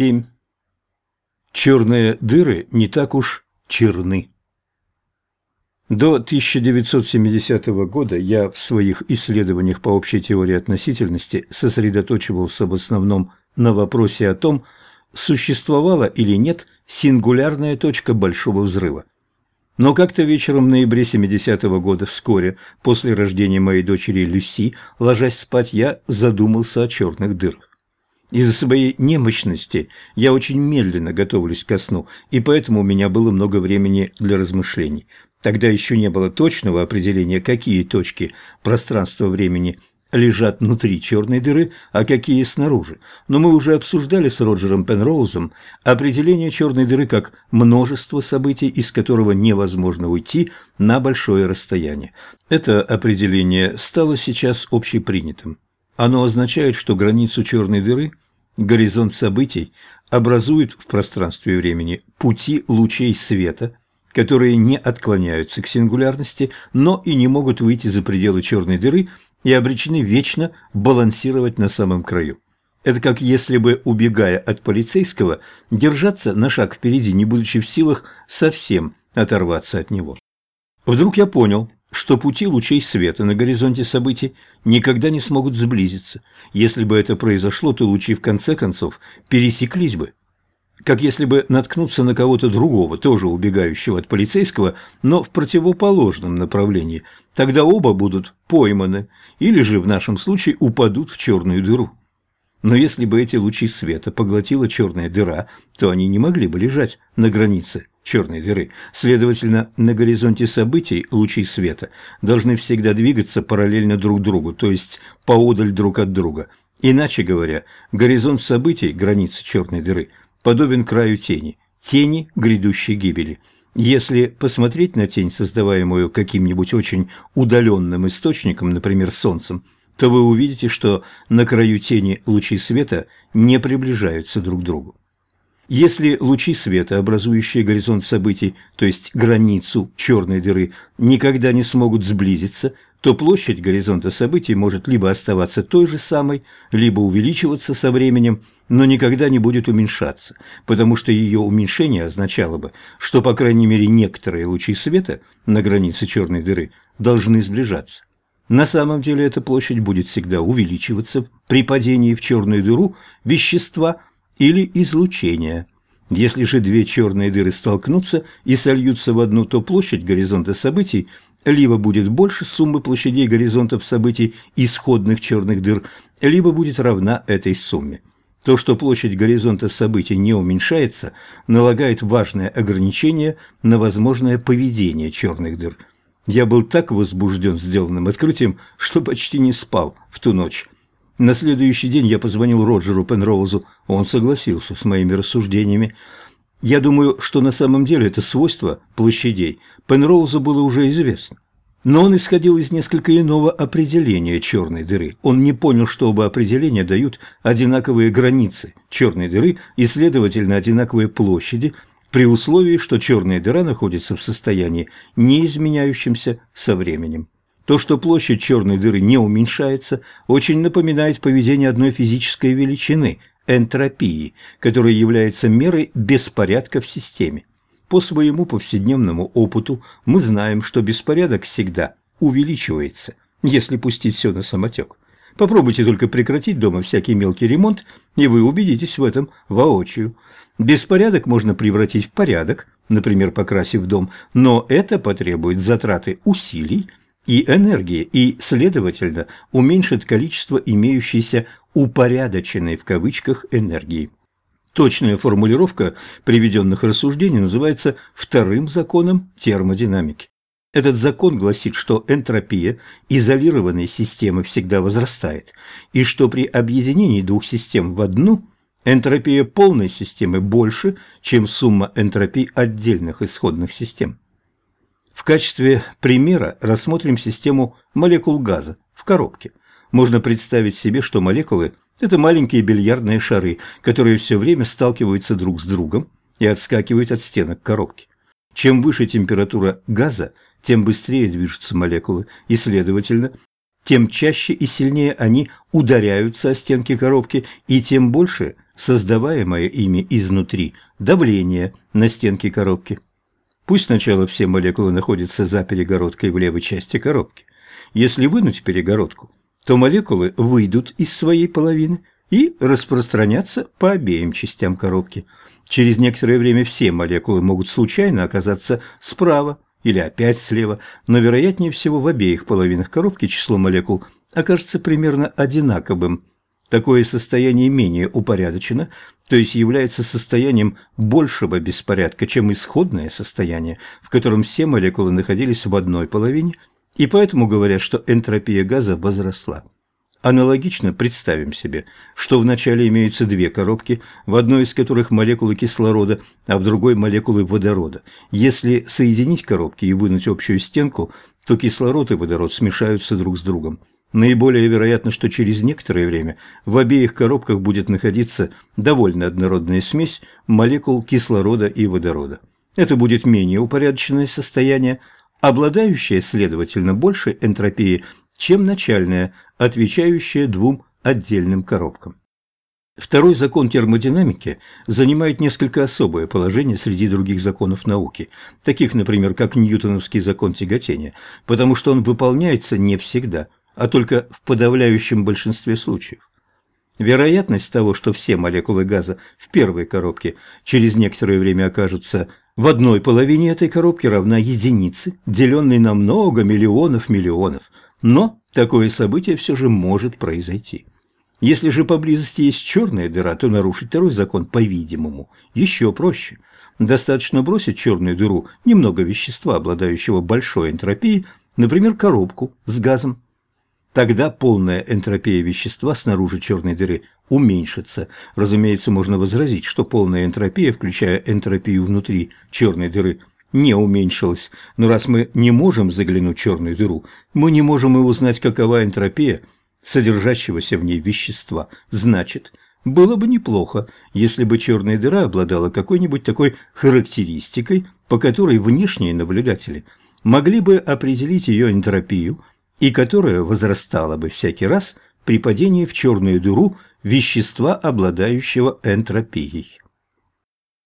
7. Черные дыры не так уж черны. До 1970 года я в своих исследованиях по общей теории относительности сосредоточивался в основном на вопросе о том, существовала или нет сингулярная точка Большого Взрыва. Но как-то вечером в ноябре 70-го года, вскоре после рождения моей дочери Люси, ложась спать, я задумался о черных дырах. Из-за своей немощности я очень медленно готовлюсь ко сну, и поэтому у меня было много времени для размышлений. Тогда еще не было точного определения, какие точки пространства-времени лежат внутри черной дыры, а какие снаружи. Но мы уже обсуждали с Роджером Пенроузом определение черной дыры как множество событий, из которого невозможно уйти на большое расстояние. Это определение стало сейчас общепринятым. Оно означает, что границу черной дыры, горизонт событий, образуют в пространстве и времени пути лучей света, которые не отклоняются к сингулярности, но и не могут выйти за пределы черной дыры и обречены вечно балансировать на самом краю. Это как если бы, убегая от полицейского, держаться на шаг впереди, не будучи в силах совсем оторваться от него. Вдруг я понял, что пути лучей света на горизонте событий никогда не смогут сблизиться. Если бы это произошло, то лучи в конце концов пересеклись бы. Как если бы наткнуться на кого-то другого, тоже убегающего от полицейского, но в противоположном направлении. Тогда оба будут пойманы, или же в нашем случае упадут в черную дыру. Но если бы эти лучи света поглотила черная дыра, то они не могли бы лежать на границе черной дыры. Следовательно, на горизонте событий лучи света должны всегда двигаться параллельно друг другу, то есть поодаль друг от друга. Иначе говоря, горизонт событий, границы черной дыры, подобен краю тени, тени грядущей гибели. Если посмотреть на тень, создаваемую каким-нибудь очень удаленным источником, например, Солнцем, то вы увидите, что на краю тени лучи света не приближаются друг к другу. Если лучи света, образующие горизонт событий, то есть границу черной дыры, никогда не смогут сблизиться, то площадь горизонта событий может либо оставаться той же самой, либо увеличиваться со временем, но никогда не будет уменьшаться, потому что ее уменьшение означало бы, что, по крайней мере, некоторые лучи света на границе черной дыры должны сближаться. На самом деле эта площадь будет всегда увеличиваться при падении в черную дыру вещества – или излучения. Если же две черные дыры столкнутся и сольются в одну, то площадь горизонта событий либо будет больше суммы площадей горизонтов событий исходных черных дыр, либо будет равна этой сумме. То, что площадь горизонта событий не уменьшается, налагает важное ограничение на возможное поведение черных дыр. Я был так возбужден сделанным открытием, что почти не спал в ту ночь. На следующий день я позвонил Роджеру Пенроузу, он согласился с моими рассуждениями. Я думаю, что на самом деле это свойство площадей Пенроузу было уже известно. Но он исходил из несколько иного определения черной дыры. Он не понял, что оба определения дают одинаковые границы черной дыры и, следовательно, одинаковые площади, при условии, что черная дыра находится в состоянии, не изменяющемся со временем. То, что площадь черной дыры не уменьшается, очень напоминает поведение одной физической величины – энтропии, которая является мерой беспорядка в системе. По своему повседневному опыту мы знаем, что беспорядок всегда увеличивается, если пустить все на самотек. Попробуйте только прекратить дома всякий мелкий ремонт, и вы убедитесь в этом воочию. Беспорядок можно превратить в порядок, например, покрасив дом, но это потребует затраты усилий, и энергии, и, следовательно, уменьшит количество имеющейся «упорядоченной» в кавычках энергии. Точная формулировка приведенных рассуждений называется вторым законом термодинамики. Этот закон гласит, что энтропия изолированной системы всегда возрастает, и что при объединении двух систем в одну энтропия полной системы больше, чем сумма энтропий отдельных исходных систем. В качестве примера рассмотрим систему молекул газа в коробке. Можно представить себе, что молекулы – это маленькие бильярдные шары, которые все время сталкиваются друг с другом и отскакивают от стенок коробки. Чем выше температура газа, тем быстрее движутся молекулы, и, следовательно, тем чаще и сильнее они ударяются о стенки коробки, и тем больше создаваемое ими изнутри давление на стенки коробки. Пусть сначала все молекулы находятся за перегородкой в левой части коробки. Если вынуть перегородку, то молекулы выйдут из своей половины и распространятся по обеим частям коробки. Через некоторое время все молекулы могут случайно оказаться справа или опять слева, но вероятнее всего в обеих половинах коробки число молекул окажется примерно одинаковым. Такое состояние менее упорядочено, то есть является состоянием большего беспорядка, чем исходное состояние, в котором все молекулы находились в одной половине, и поэтому говорят, что энтропия газа возросла. Аналогично представим себе, что вначале имеются две коробки, в одной из которых молекулы кислорода, а в другой молекулы водорода. Если соединить коробки и вынуть общую стенку, то кислород и водород смешаются друг с другом. Наиболее вероятно, что через некоторое время в обеих коробках будет находиться довольно однородная смесь молекул кислорода и водорода. Это будет менее упорядоченное состояние, обладающее, следовательно, большей энтропией, чем начальное, отвечающее двум отдельным коробкам. Второй закон термодинамики занимает несколько особое положение среди других законов науки, таких, например, как Ньютоновский закон тяготения, потому что он выполняется не всегда, а только в подавляющем большинстве случаев. Вероятность того, что все молекулы газа в первой коробке через некоторое время окажутся в одной половине этой коробки, равна единице, деленной на много миллионов миллионов – но такое событие все же может произойти. Если же поблизости есть черная дыра, то нарушить второй закон, по-видимому, еще проще. Достаточно бросить черную дыру немного вещества, обладающего большой энтропией, например, коробку с газом. Тогда полная энтропия вещества снаружи черной дыры уменьшится. Разумеется, можно возразить, что полная энтропия, включая энтропию внутри черной дыры, не уменьшилась. Но раз мы не можем заглянуть в черную дыру, мы не можем и узнать, какова энтропия содержащегося в ней вещества. Значит, было бы неплохо, если бы черная дыра обладала какой-нибудь такой характеристикой, по которой внешние наблюдатели могли бы определить ее энтропию и которая возрастала бы всякий раз при падении в черную дыру вещества, обладающего энтропией.